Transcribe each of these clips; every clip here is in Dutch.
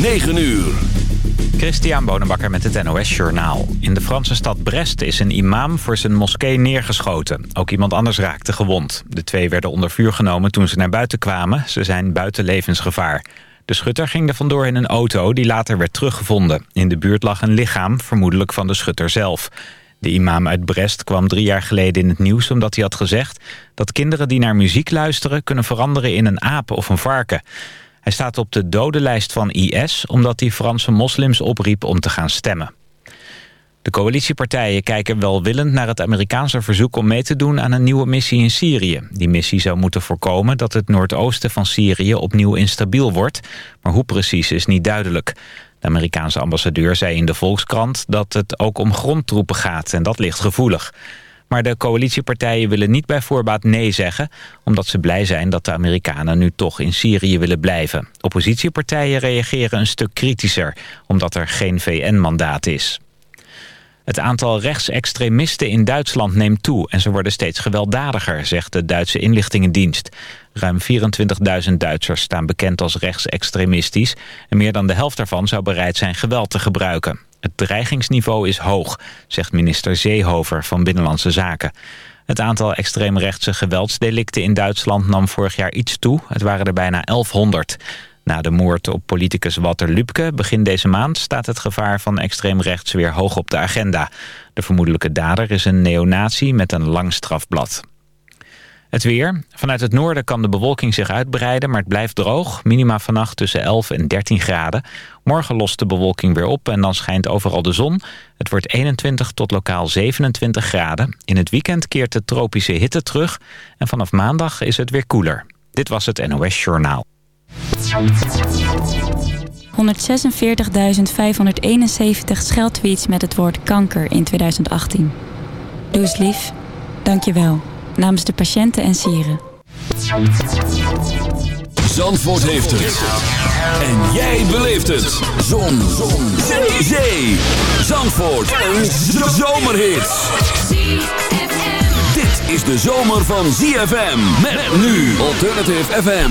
9 uur. Christian Bonenbakker met het NOS Journaal. In de Franse stad Brest is een imam voor zijn moskee neergeschoten. Ook iemand anders raakte gewond. De twee werden onder vuur genomen toen ze naar buiten kwamen. Ze zijn buiten levensgevaar. De schutter ging er vandoor in een auto die later werd teruggevonden. In de buurt lag een lichaam, vermoedelijk van de schutter zelf. De imam uit Brest kwam drie jaar geleden in het nieuws omdat hij had gezegd... dat kinderen die naar muziek luisteren kunnen veranderen in een aap of een varken. Hij staat op de dodenlijst van IS omdat hij Franse moslims opriep om te gaan stemmen. De coalitiepartijen kijken welwillend naar het Amerikaanse verzoek om mee te doen aan een nieuwe missie in Syrië. Die missie zou moeten voorkomen dat het noordoosten van Syrië opnieuw instabiel wordt, maar hoe precies is niet duidelijk. De Amerikaanse ambassadeur zei in de Volkskrant dat het ook om grondtroepen gaat en dat ligt gevoelig. Maar de coalitiepartijen willen niet bij voorbaat nee zeggen... omdat ze blij zijn dat de Amerikanen nu toch in Syrië willen blijven. Oppositiepartijen reageren een stuk kritischer... omdat er geen VN-mandaat is. Het aantal rechtsextremisten in Duitsland neemt toe... en ze worden steeds gewelddadiger, zegt de Duitse inlichtingendienst. Ruim 24.000 Duitsers staan bekend als rechtsextremistisch... en meer dan de helft daarvan zou bereid zijn geweld te gebruiken. Het dreigingsniveau is hoog, zegt minister Zeehover van Binnenlandse Zaken. Het aantal extreemrechtse geweldsdelicten in Duitsland nam vorig jaar iets toe. Het waren er bijna 1100. Na de moord op politicus Walter Lübke begin deze maand... staat het gevaar van extreemrechts weer hoog op de agenda. De vermoedelijke dader is een neonazi met een lang strafblad. Het weer. Vanuit het noorden kan de bewolking zich uitbreiden, maar het blijft droog. Minima vannacht tussen 11 en 13 graden. Morgen lost de bewolking weer op en dan schijnt overal de zon. Het wordt 21 tot lokaal 27 graden. In het weekend keert de tropische hitte terug. En vanaf maandag is het weer koeler. Dit was het NOS Journaal. 146.571 scheldtweets met het woord kanker in 2018. Doe lief. Dank je wel namens de patiënten en sieren. Zandvoort heeft het. En jij beleeft het. Zon. Zon. Zee. Zee. Zandvoort. Een zomerhit. Dit is de zomer van ZFM. Met nu Alternative FM.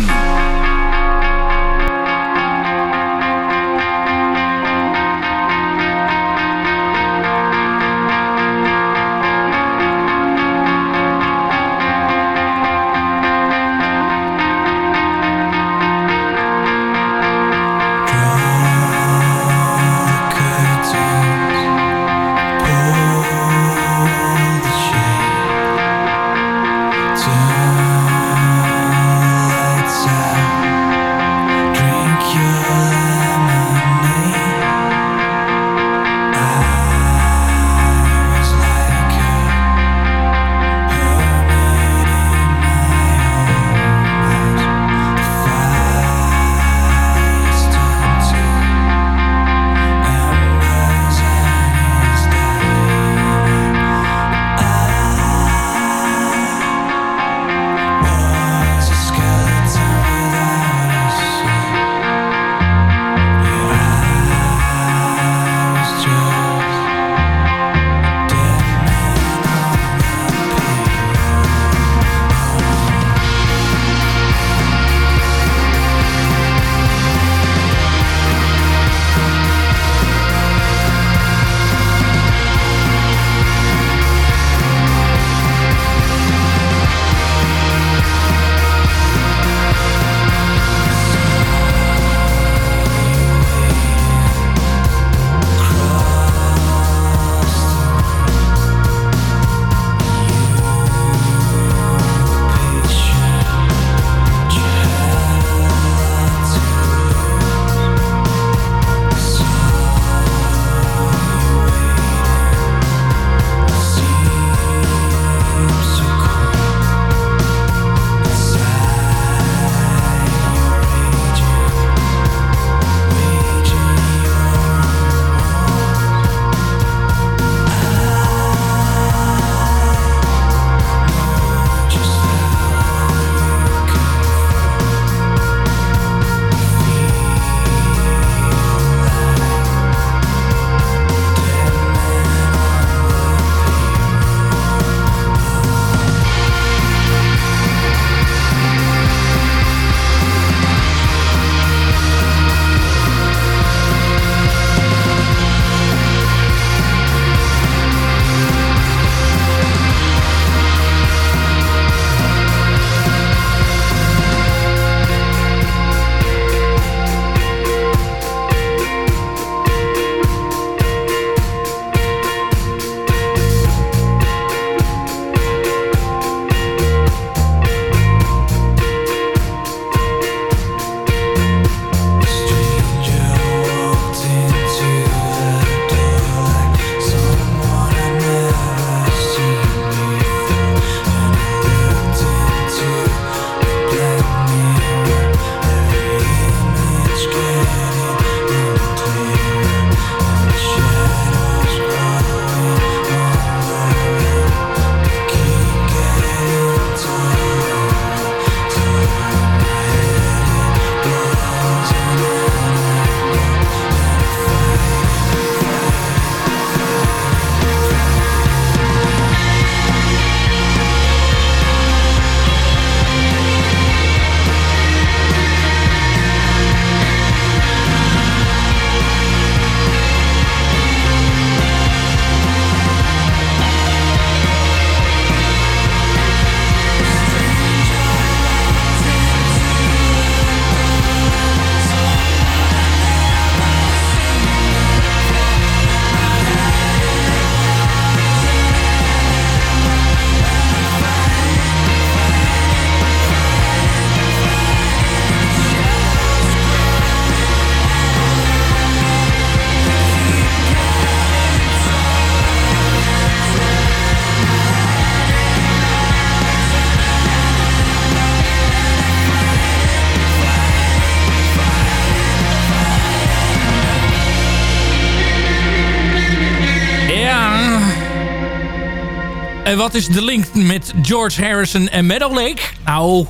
Wat is de link met George Harrison en Meadow Lake? Nou,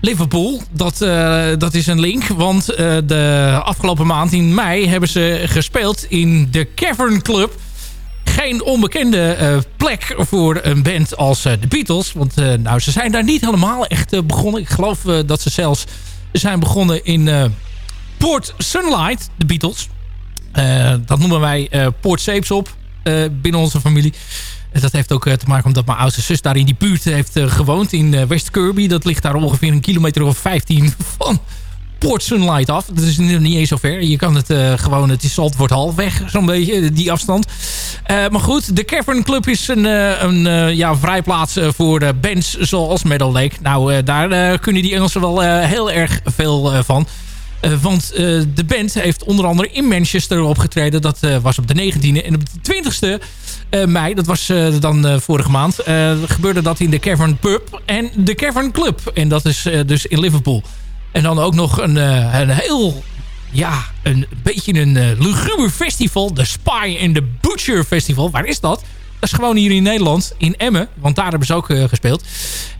Liverpool, dat, uh, dat is een link. Want uh, de afgelopen maand in mei hebben ze gespeeld in de Cavern Club. Geen onbekende uh, plek voor een band als de Beatles. Want nou, ze zijn daar niet helemaal echt begonnen. Ik geloof dat ze zelfs zijn begonnen in Port Sunlight, de Beatles. dat noemen wij Port Seeps binnen onze familie. Dat heeft ook eh, te maken omdat mijn oudste zus daar in die buurt heeft eh, gewoond. In eh, West Kirby. Dat ligt daar ongeveer een kilometer of 15 van Port Sunlight af. Dat is niet eens zo ver. Je kan het gewoon, het is wordt halfweg zo'n beetje, die afstand. maar goed, de Cavern Club is een, een ja, vrijplaats voor bands zoals Meadow Lake. Nou, daar kunnen die Engelsen wel heel erg veel van. Want de band heeft onder andere in Manchester opgetreden. Dat was op de 19e. En op de 20e uh, mei, dat was uh, dan uh, vorige maand, gebeurde dat in de Cavern Pub en de Cavern Club. En dat is dus in Liverpool. En dan ook nog een, een heel, ja, een beetje een luguber festival. De Spy and the Butcher Festival. Waar is dat? Is gewoon hier in Nederland, in Emmen. Want daar hebben ze ook gespeeld.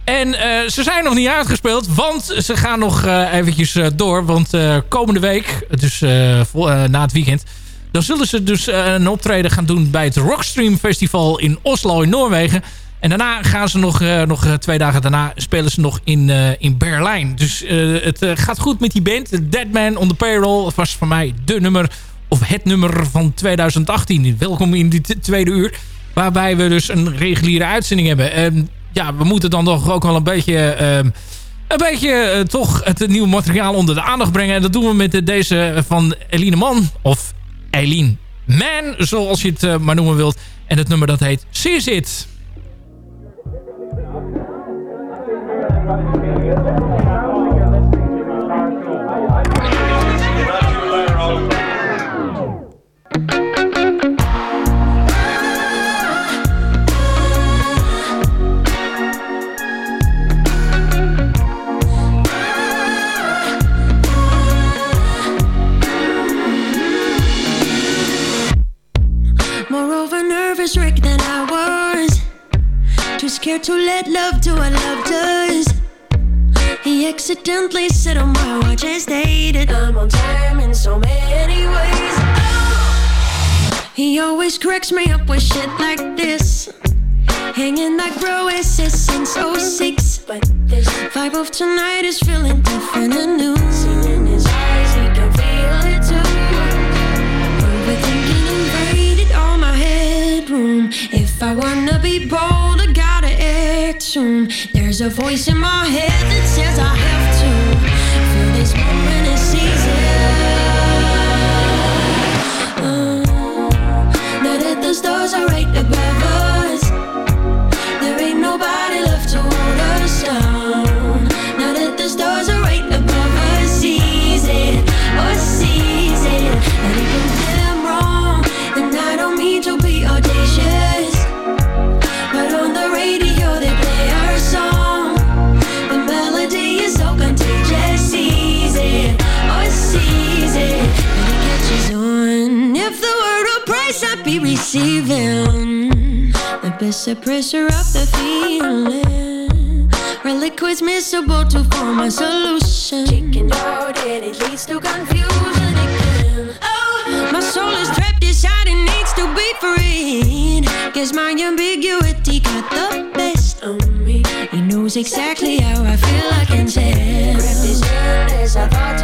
En ze zijn nog niet uitgespeeld, want ze gaan nog eventjes door. Want komende week, dus na het weekend dan zullen ze dus eh, een optreden gaan doen bij het Rockstream Festival in Oslo in Noorwegen. En daarna gaan ze nog, uh, nog eh, twee dagen daarna spelen ze nog in, uh, in Berlijn. Dus uh, het gaat goed met die band. Dead Man on the Payroll was voor mij de nummer, of het nummer van 2018. Welkom in dit tweede uur. Waarbij we dus een reguliere uitzending hebben. En ja, we moeten dan toch ook wel een beetje... Uh, een beetje toch het nieuwe materiaal onder de aandacht brengen. En dat doen we met deze van Eline Man. Of Eileen Man, zoals je het uh, maar noemen wilt. En het nummer dat heet Sees It. Too to let love do what love does. He accidentally said on my watch and stated I'm on time in so many ways. Oh. He always cracks me up with shit like this. Hanging like bro SS since 06. But this vibe of tonight is feeling different and new. Seen in his eyes, he can feel it too. Overthinking invaded all my headroom. If I wanna be bold, I gotta. There's a voice in my head that says I have to feel this moment seize it. Uh, that the stars are right above us, the best suppressor of the feeling. Reliquids miscible to form a solution. Chicken out and it leads to confusion again. Oh, my soul is trapped inside and needs to be freed. Guess my ambiguity got the best of me. He knows exactly how I feel, I can tell. Grab his hand as I thought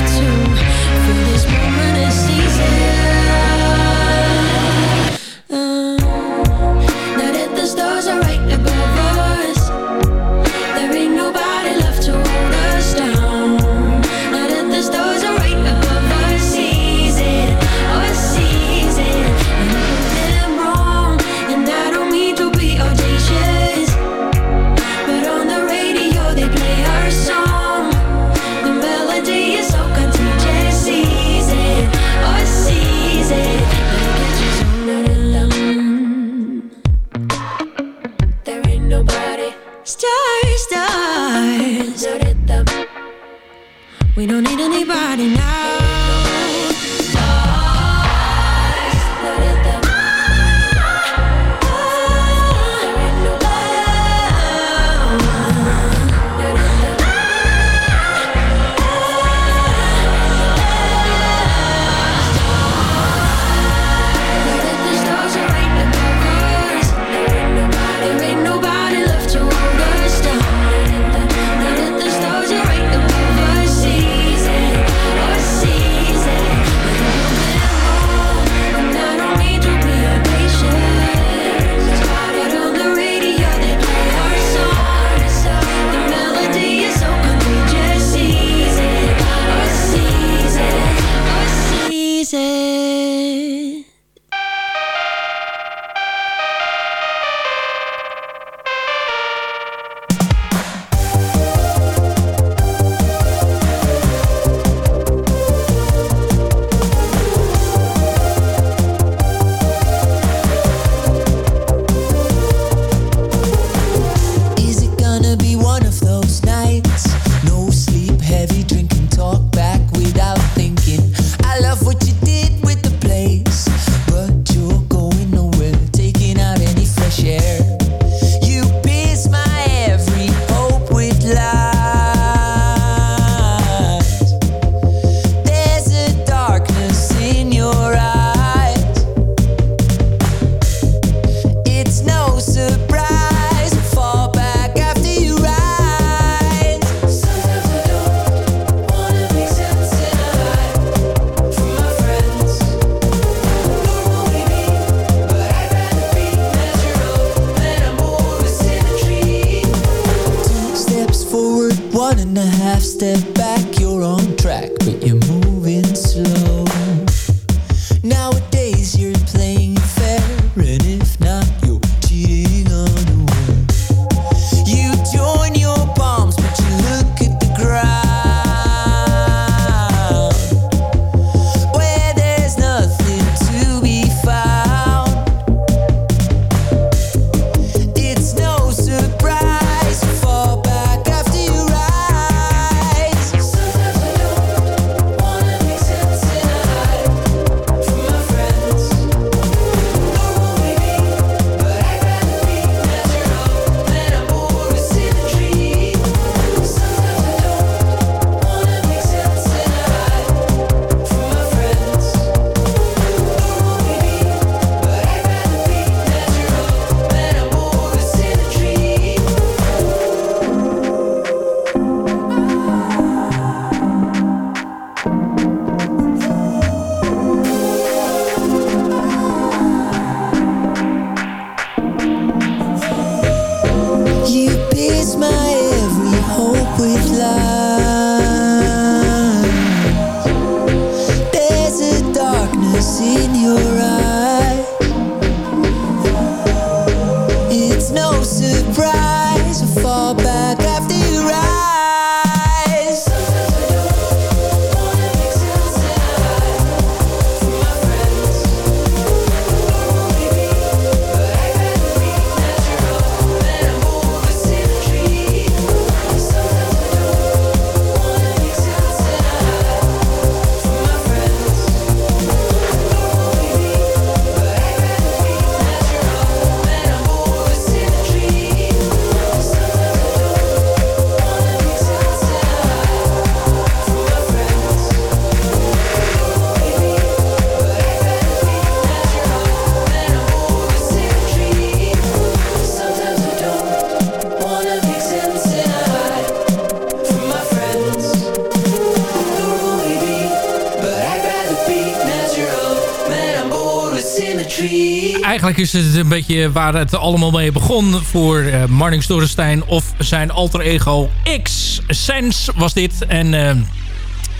eigenlijk is het een beetje waar het allemaal mee begon voor uh, Marnix Dorenstein of zijn alter ego X. Sense was dit. En uh,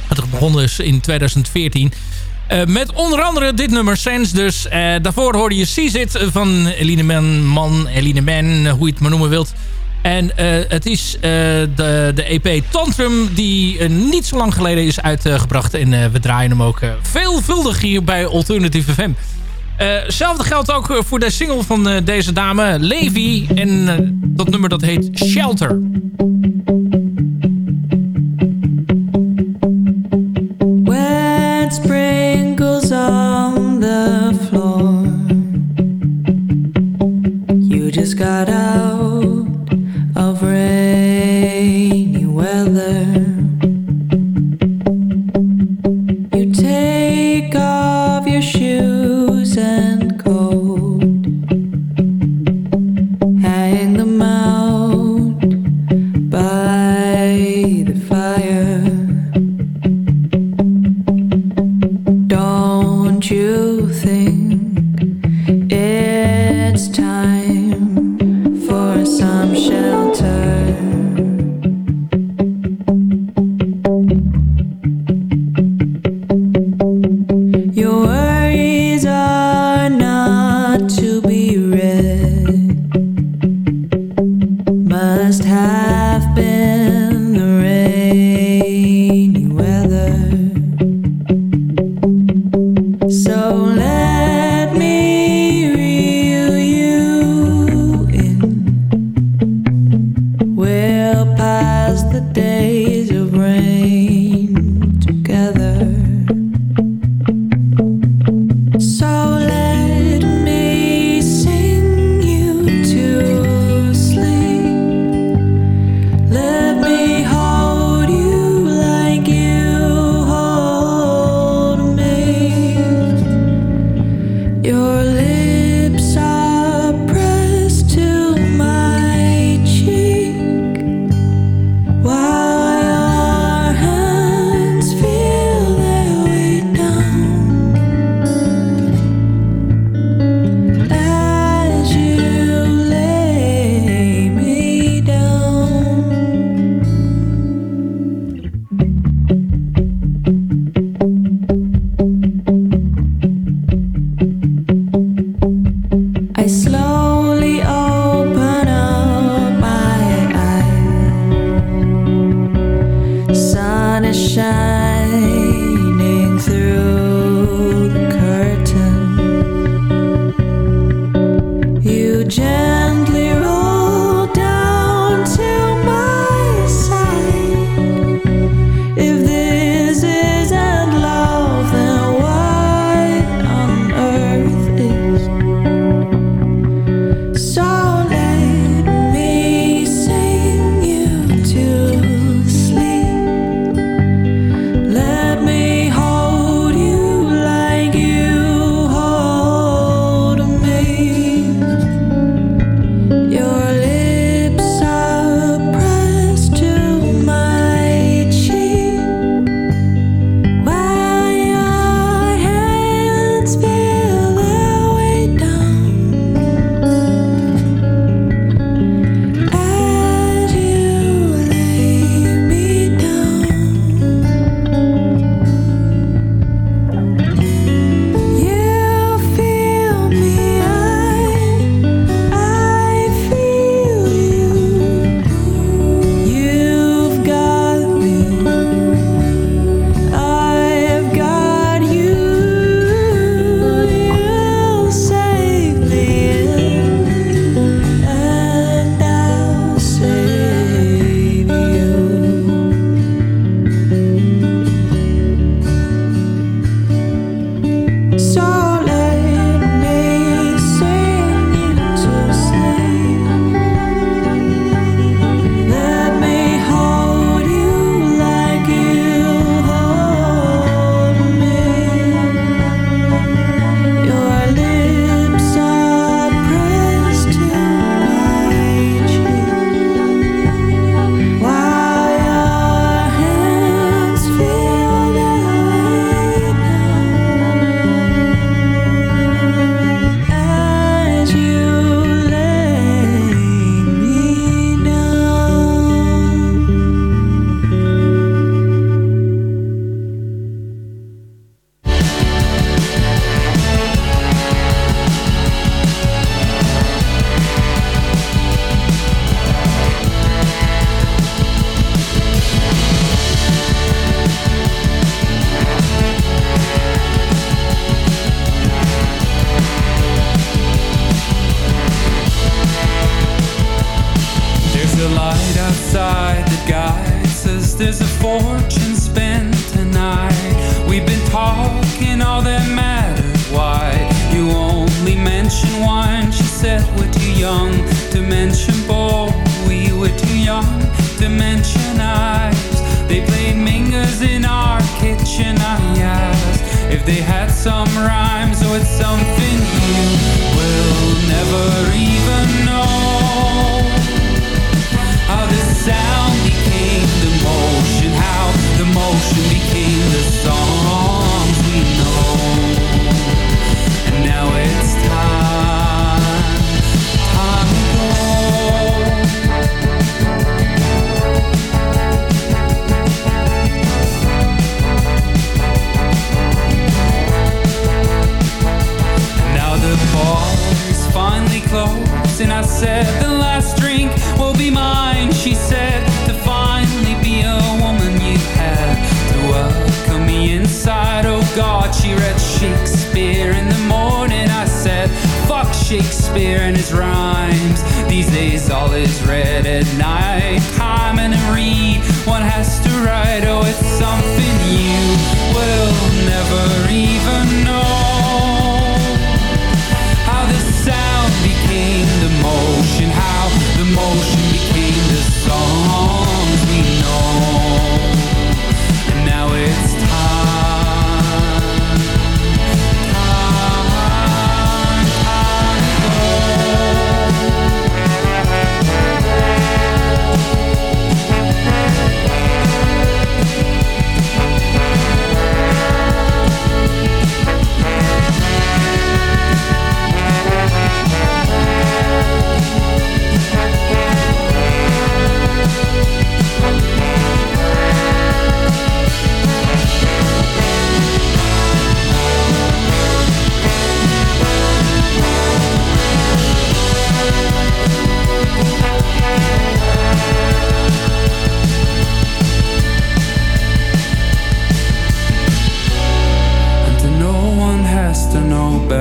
het begon dus in 2014. Uh, met onder andere dit nummer Sense dus. daarvoor hoorde je See It van Eline Man, Man, Eline hoe je het maar noemen wilt. En het is de, de EP Tantrum die niet zo lang geleden is uitgebracht. en we draaien hem ook veelvuldig hier bij Alternative FM. Hetzelfde geldt ook voor de single van deze dame, Levi. En dat nummer dat heet Shelter.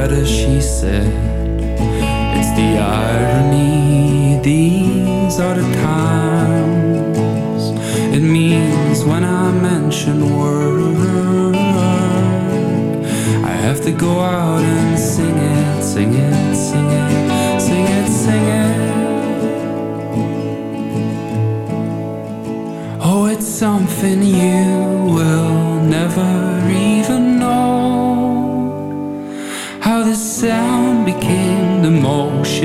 Know better, she said. It's the irony, these are the times. It means when I mention work, I have to go out and sing it, sing it, sing it, sing it, sing it. Oh, it's something you will never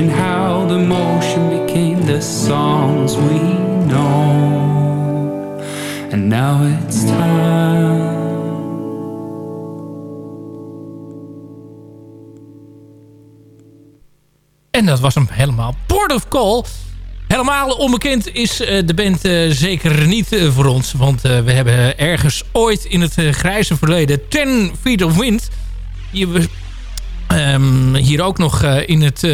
how the motion became the songs we know. And now it's time. En dat was hem helemaal. Port of Call. Helemaal onbekend is eh, de band eh, zeker niet eh, voor ons. Want we hebben ergens ooit in het grijze verleden 10 Feet of Wind... Ehm, hier ook nog in, het,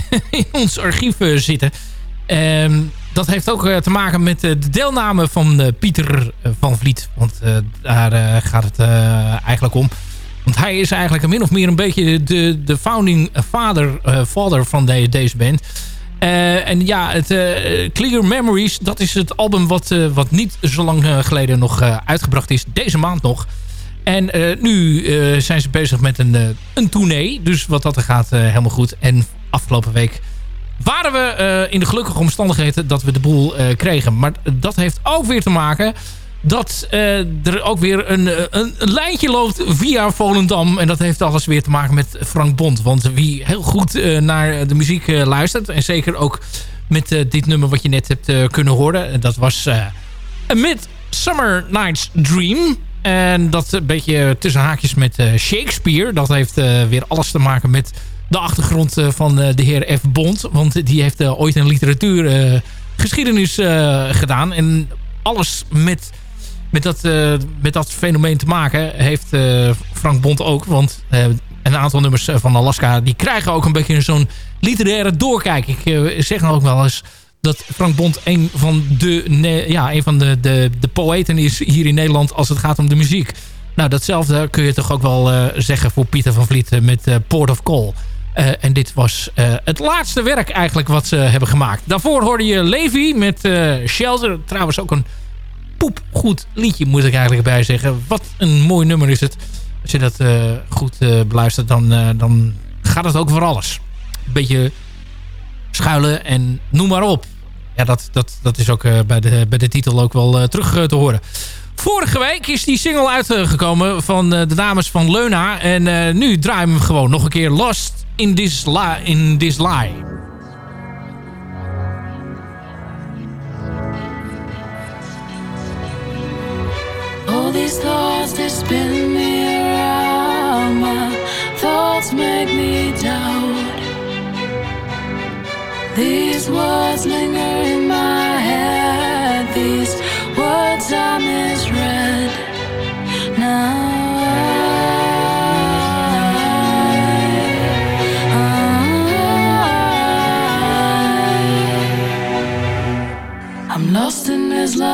in ons archief eh, zitten. Ehm, dat heeft ook eh, te maken met eh, de deelname van Pieter van Vliet. Want daar gaat het eigenlijk om. Want hij is eigenlijk min of meer een beetje de, de founding father, father van de, deze band. En ja, het Clear Memories, dat is het album wat, wat niet zo lang geleden nog uitgebracht is. Deze maand nog. En eh, nu eh, zijn ze bezig met een, eh, een tournee. Dus wat dat er gaat, helemaal goed. En afgelopen week waren we in de gelukkige omstandigheden dat we de boel kregen. Maar dat heeft ook weer te maken dat er ook weer een, een, lijntje loopt via Volendam. En dat heeft alles weer te maken met Frank Bond. Want wie heel goed naar de muziek luistert... en zeker ook met dit nummer wat je net hebt kunnen horen... dat was A Midsummer Night's Dream... En dat een beetje tussen haakjes met eh, Shakespeare. Dat heeft eh, weer alles te maken met de achtergrond eh, van de heer F. Bond. Want die heeft ooit een literatuurgeschiedenis gedaan. En alles met, met, dat, met dat fenomeen te maken heeft Frank Bond ook. Want een aantal nummers van Alaska... die krijgen ook een beetje zo'n literaire doorkijk. Ik zeg nou ook wel eens dat Frank Bond een van de, ja, een van de, de, de poëten is hier in Nederland als het gaat om de muziek. Nou, datzelfde kun je toch ook wel eh, zeggen voor Pieter van Vliet eh, met eh, Port of Call. En dit was het laatste werk eigenlijk wat ze hebben gemaakt. Daarvoor hoorde je Levi met Shelter. Trouwens ook een poepgoed liedje moet ik eigenlijk bij zeggen. Wat een mooi nummer is het. Als je dat goed beluistert dan, dan gaat het ook voor alles. Een beetje schuilen en noem maar op. Ja, dat, dat, dat is ook bij, de, bij de titel ook wel terug te horen. Vorige week is die single uitgekomen van de dames van Leuna. En nu draaien we gewoon nog een keer Lost in This, lie, in this Lie. All these thoughts, they spin me around thoughts make me doubt These words linger in my head These words I misread Now I'm lost in this lie.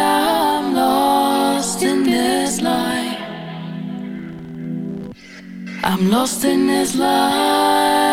I'm lost in this lie. I'm lost in this lie.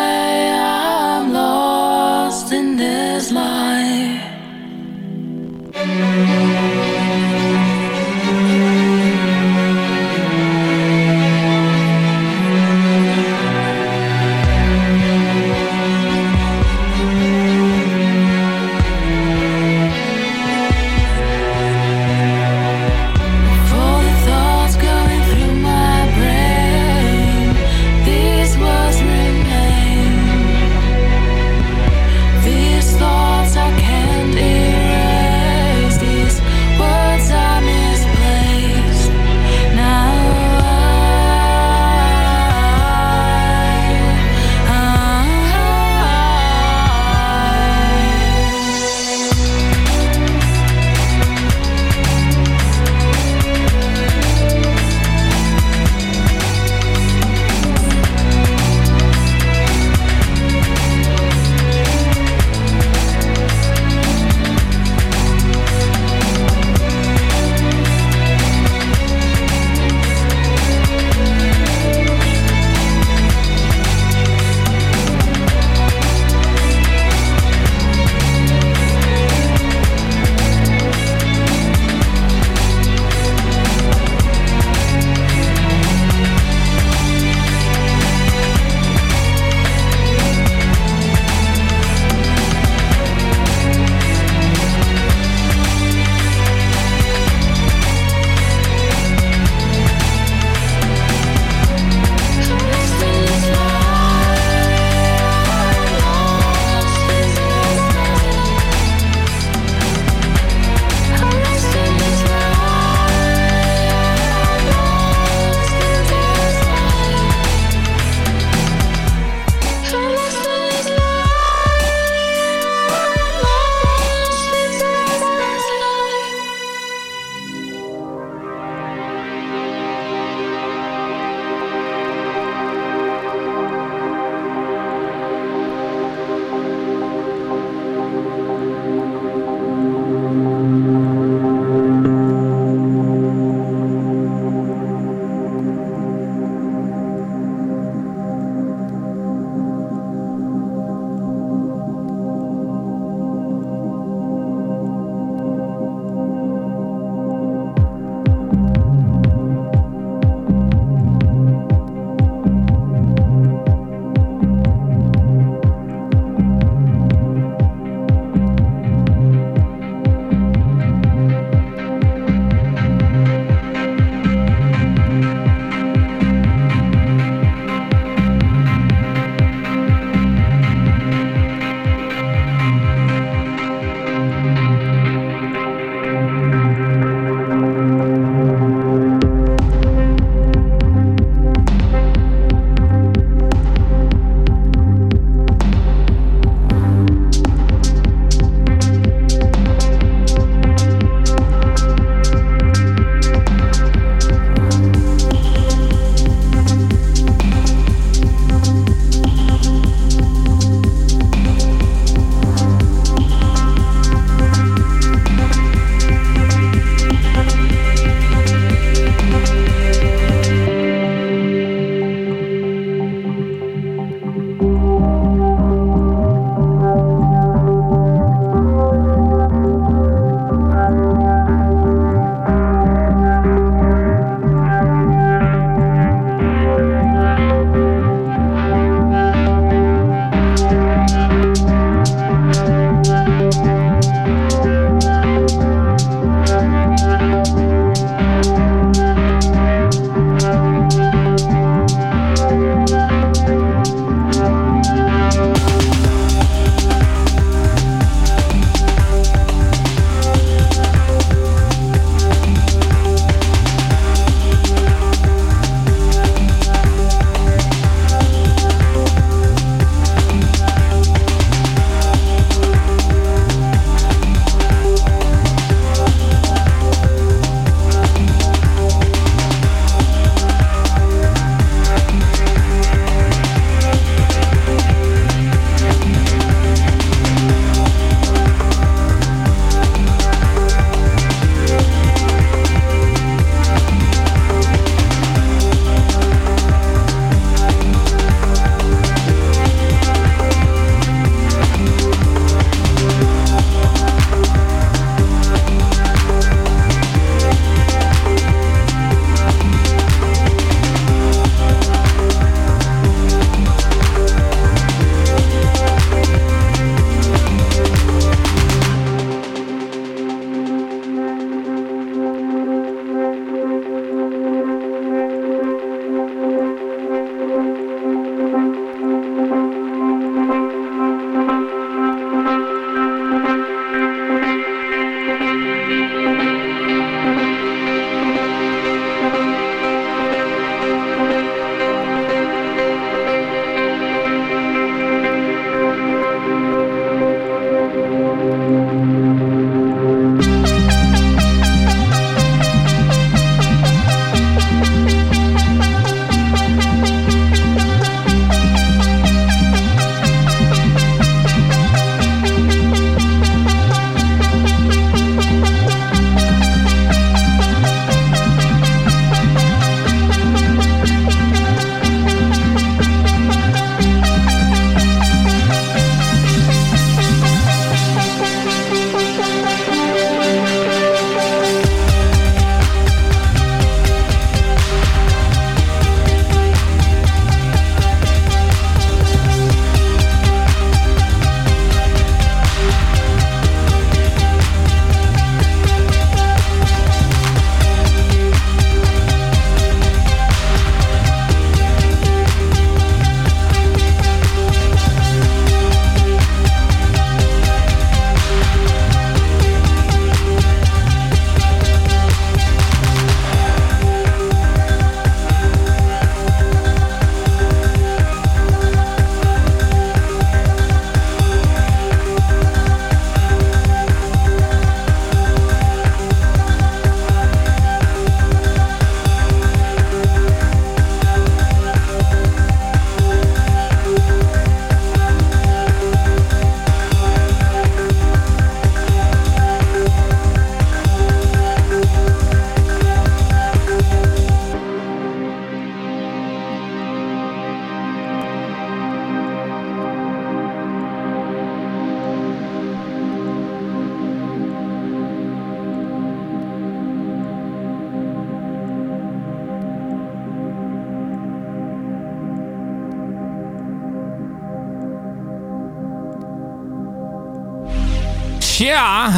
Tja.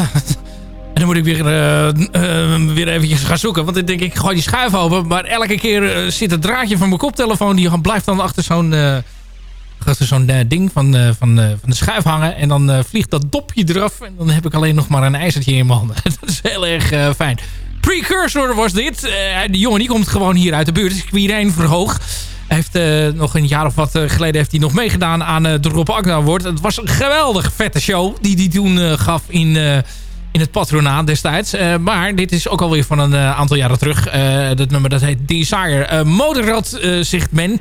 En dan moet ik weer, uh, weer eventjes gaan zoeken. Want dan denk ik, gooi die schuif open. Maar elke keer uh, zit het draadje van mijn koptelefoon... die blijft dan achter zo'n zo'n ding van, van, van de schuif hangen. En dan vliegt dat dopje eraf. En dan heb ik alleen nog maar een ijzertje in mijn handen. dat is heel erg fijn. Precursor was dit. die jongen die komt gewoon hier uit de buurt. Dus ik Quirijn Verhoog. Heeft nog een jaar of wat geleden heeft hij nog meegedaan aan de Rob Agda Award. Het was een geweldig vette show die hij toen gaf in in het patronaat destijds. Uh, maar dit is ook alweer van een uh, aantal jaren terug. Uh, dat nummer dat heet Desire. Motorrad, zegt men,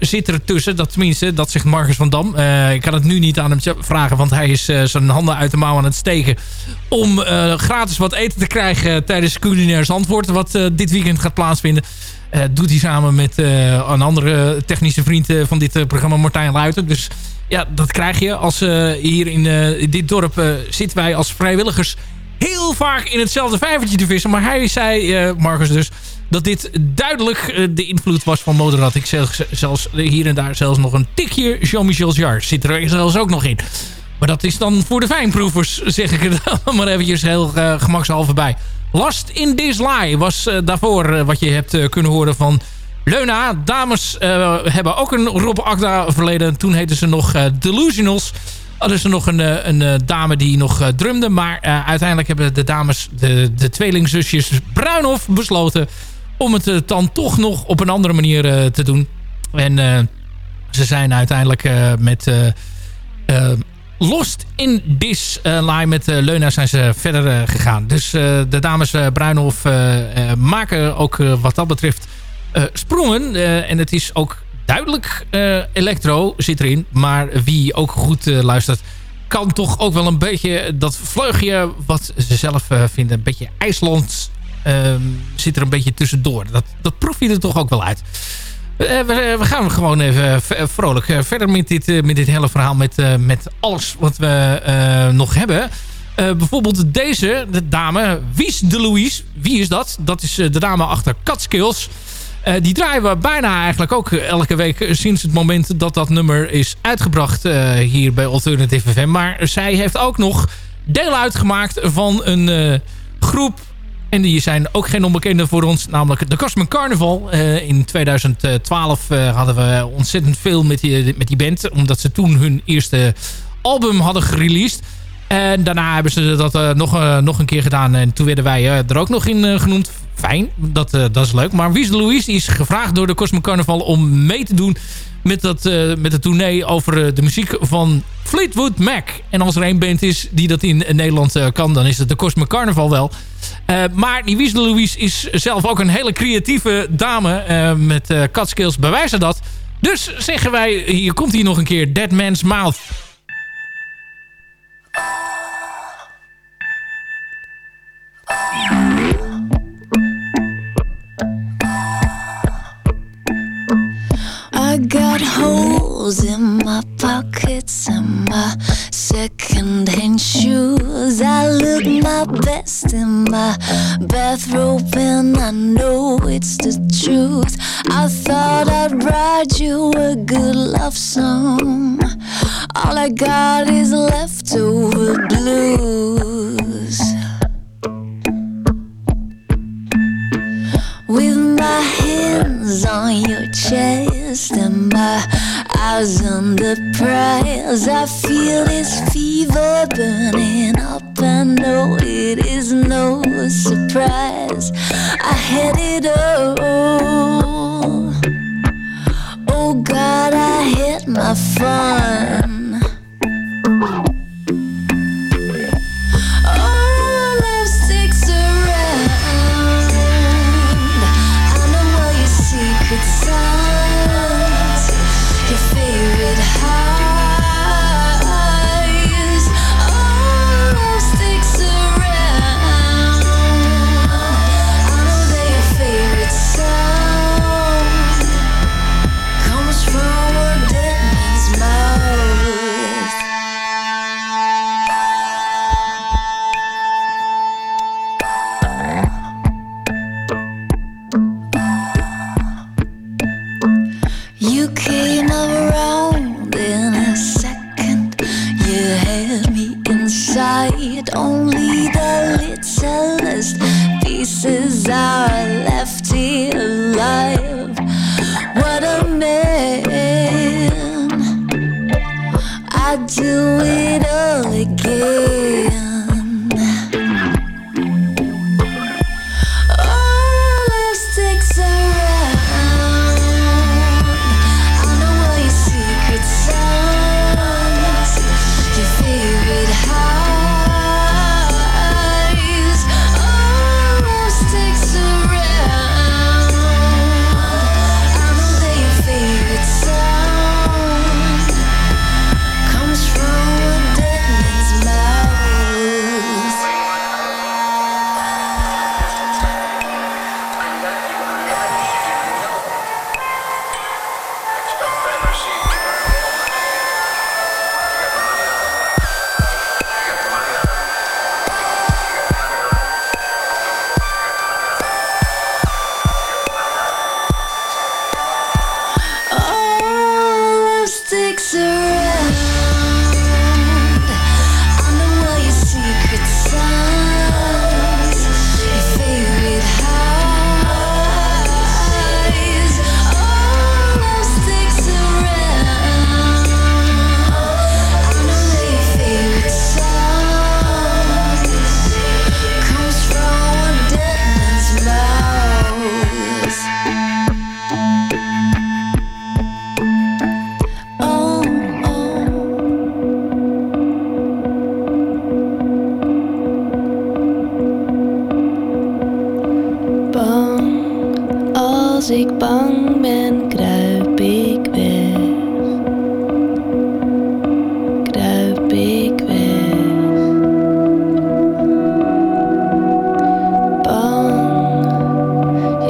zit er tussen. Dat, tenminste, dat zegt Marcus van Dam. ik kan het nu niet aan hem vragen, want hij is zijn handen uit de mouw aan het steken... om gratis wat eten te krijgen tijdens Culinair Zandvoort... wat dit weekend gaat plaatsvinden. Doet hij samen met een andere technische vriend van dit programma, Martijn Luiten. Dus ja, dat krijg je. Als uh, hier in, uh, dit dorp uh, zitten wij als vrijwilligers heel vaak in hetzelfde vijvertje te vissen. Maar hij zei, Marcus dus, dat dit duidelijk de invloed was van Motorrad. Ik zeg zelfs hier en daar zelfs nog een tikje Jean-Michel Jarre zit er zelfs ook nog in. Maar dat is dan voor de fijnproevers, zeg ik er maar eventjes heel gemakshalve bij. Last in This Lie was daarvoor wat je hebt kunnen horen van Leuna, dames hebben ook een Rob Agda verleden. Toen heten ze nog Delusionals. Hadden ze nog een, eh, een dame die nog drumde. Maar uiteindelijk hebben de dames, de, de tweelingzusjes Bruinhof, besloten... om het dan toch nog op een andere manier te doen. En ze zijn uiteindelijk met... Lost in This Line met Leuna zijn ze verder gegaan. Dus de dames Bruinhof maken ook wat dat betreft uh, sprongen. Uh, en het is ook duidelijk uh, elektro zit erin. Maar wie ook goed luistert kan toch ook wel een beetje dat vleugje wat ze zelf vinden. Een beetje IJsland ehm, zit er een beetje tussendoor. Dat, dat proef je er toch ook wel uit. We, we, gaan gewoon even vrolijk verder met dit, met dit hele verhaal. Met, met alles wat we nog hebben. bijvoorbeeld deze, de dame Wies de Louise. Wie is dat? Dat is de dame achter Catskills. Uh, die draaien we bijna eigenlijk ook elke week sinds het moment dat dat nummer is uitgebracht hier bij Alternative FM. Maar zij heeft ook nog deel uitgemaakt van een groep. En die zijn ook geen onbekende voor ons, namelijk de Cosmic Carnival. in 2012 hadden we ontzettend veel met die, met die band. Omdat ze toen hun eerste album hadden gereleased. En daarna hebben ze dat nog, nog een keer gedaan. En toen werden wij er ook nog in genoemd fijn, dat, dat is leuk. Maar Wies Louise is gevraagd door de Cosmic Carnival om mee te doen met, dat, uh, met de tournee over uh, de muziek van Fleetwood Mac. En als er één band is die dat in Nederland kan, dan is het de Cosmic Carnival wel. maar die Wies Louise is zelf ook een hele creatieve dame met uh, catskills bewijzen dat. Dus zeggen wij, hier komt hier nog een keer Dead Man's Mouth. Holes in my pockets and my secondhand shoes. I look my best in my bathrobe, and I know it's the truth. I thought I'd write you a good love song. All I got is leftover blues. With my hands on your chest and my eyes on the prize, I feel this fever burning up. I know it is no surprise. I had it all. Oh God, I had my fun. I'd do it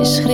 je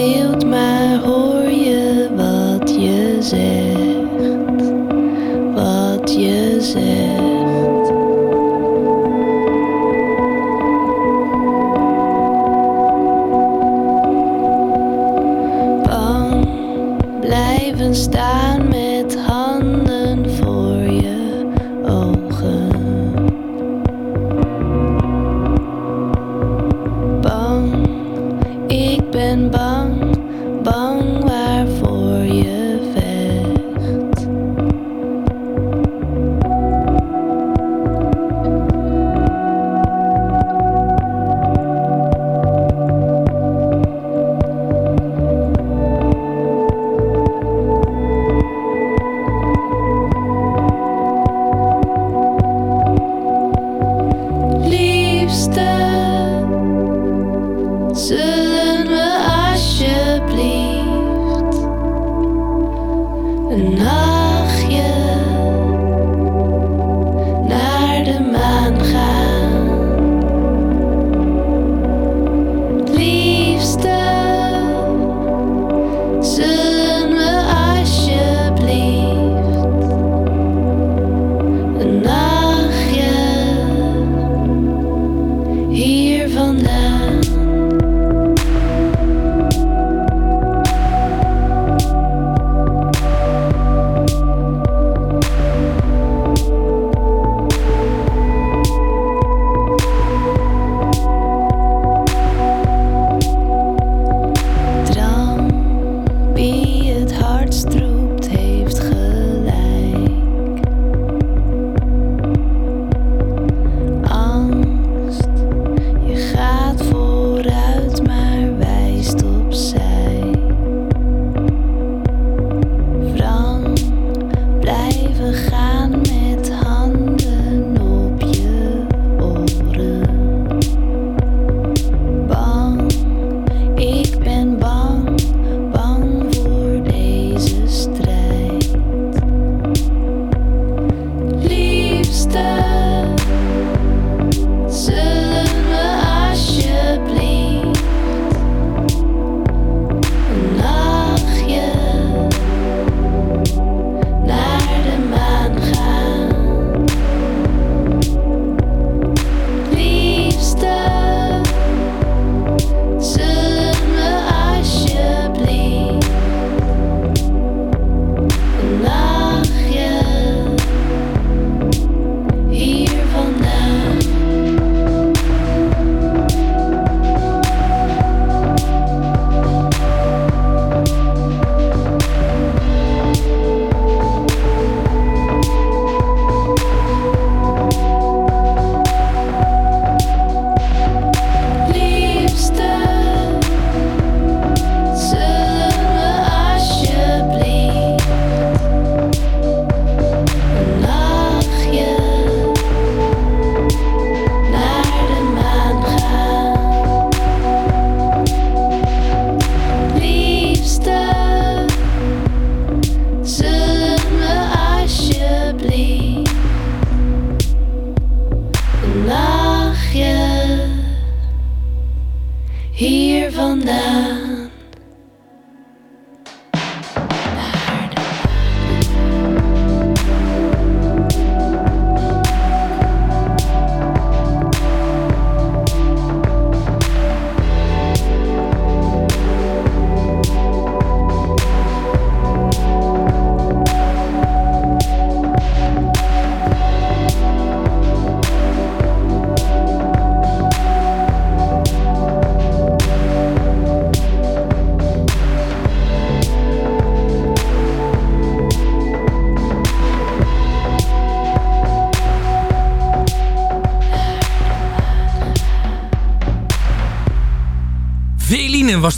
hier vandaan.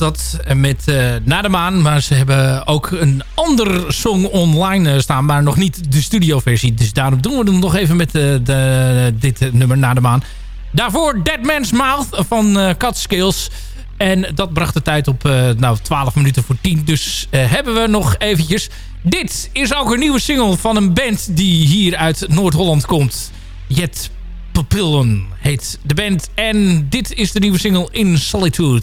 Dat eh, met uh, Na de Maan. Maar ze hebben ook een ander song online eh, staan. Maar nog niet de studioversie. Dus daarom doen we het nog even met uh, de, dit nummer Na de Maan. Daarvoor Dead Man's Mouth van uh, Catskills. En dat bracht de tijd op nou, 12 minuten voor 10. Dus hebben we nog eventjes. Dit is ook een nieuwe single van een band die hier uit Noord-Holland komt. Jet Papillon heet de band. En dit is de nieuwe single In Solitude.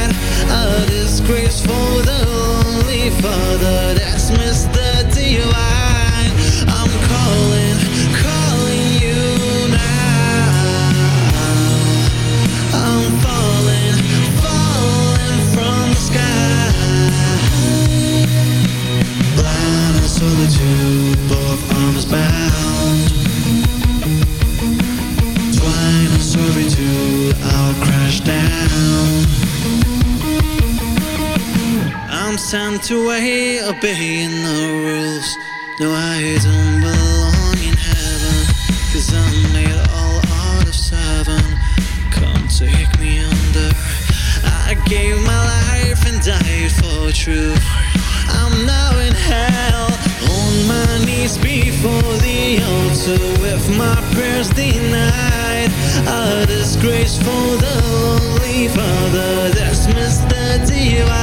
a disgrace for the lonely father that's the divine. I'm calling, calling you now. I'm falling, falling from the sky. Blind and solitude, both arms bound. Twine and servitude, I'll crash down. I'm sent away, obeying the rules. No, I don't belong in heaven, cause I'm made all out of seven. Come take me under. I gave my life and died for truth. I'm now in hell, on my knees before the altar, with my prayers denied. A disgrace for the lonely father that's missed the divine.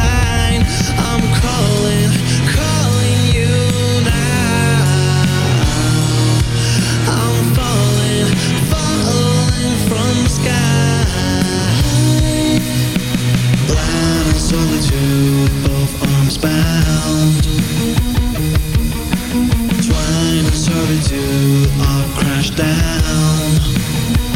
Bound. Twine and servitude, I'll crash down.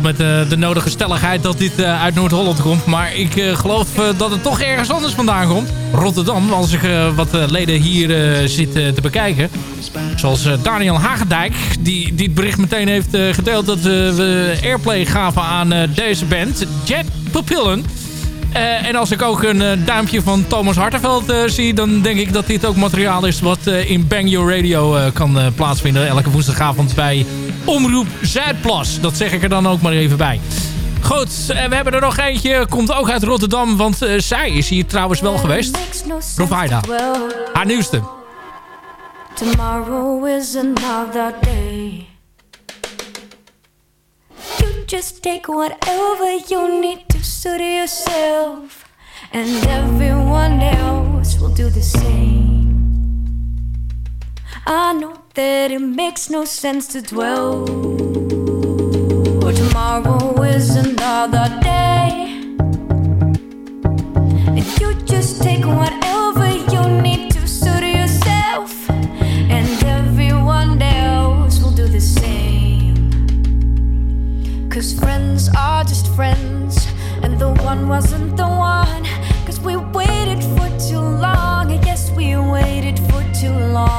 Met de nodige stelligheid dat dit uit Noord-Holland komt. Maar ik geloof dat het toch ergens anders vandaan komt. Rotterdam, als ik wat leden hier zit te bekijken. Zoals Daniel Hagendijk, die dit bericht meteen heeft gedeeld... dat we airplay gaven aan deze band, Jet Pupillen... Uh, en als ik ook een duimpje van Thomas Hartenveld zie... dan denk ik dat dit ook materiaal is wat in Bang Your Radio kan plaatsvinden. Elke woensdagavond bij Omroep Zuidplas. Dat zeg ik er dan ook maar even bij. Goed, en we hebben er nog eentje. Komt ook uit Rotterdam, want zij is hier trouwens wel geweest. Provider. Haar nieuwste. Tomorrow is another day. You just take whatever you need to suit yourself, and everyone else will do the same. I know that it makes no sense to dwell. For tomorrow is another day, and you just take whatever you need to suit yourself, and everyone else will do the same. Cause friends are just friends and the one wasn't the one. Cause we waited for too long. Yes, we waited for too long.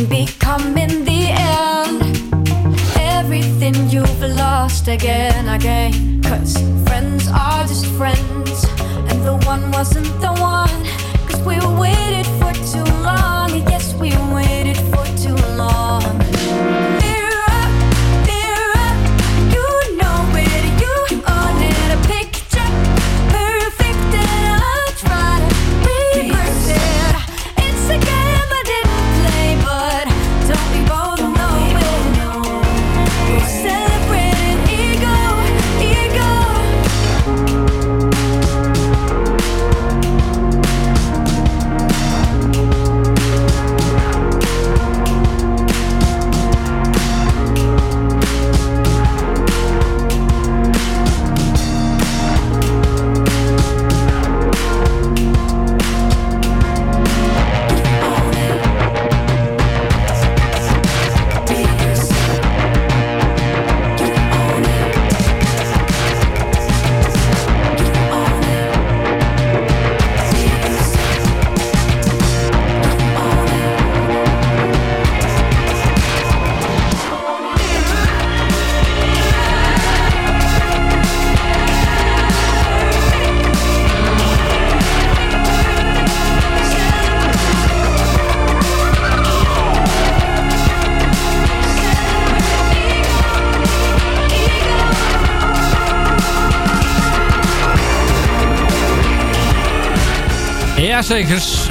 can become in the end. Everything you've lost again, again. Cause friends are just friends, and the one wasn't the one. Cause we waited for too long, yes, we waited for too long.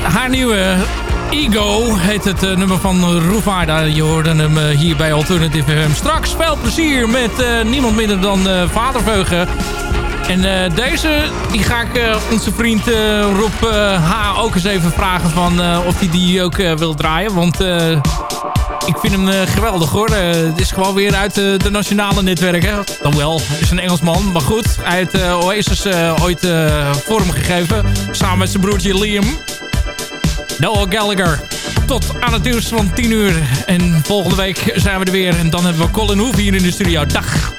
Haar nieuwe Ego heet het uh, nummer van Roevaarda. Je hoorde hem uh, hier bij Alternative FM. Straks veel plezier met niemand minder dan Vaderveugen. En deze die ga ik onze vriend Rob H. ook eens even vragen van, of hij die, die ook wil draaien. Want ik vind hem uh, geweldig hoor. Uh, het is gewoon weer uit uh, de nationale netwerken. Dan wel, is een Engelsman. Maar goed, hij heeft Oasis ooit vormgegeven. Samen met zijn broertje Liam. Noah Gallagher. Tot aan het nieuws van 10 uur. En volgende week zijn we er weer. En dan hebben we Colin Hoef hier in de studio. Dag!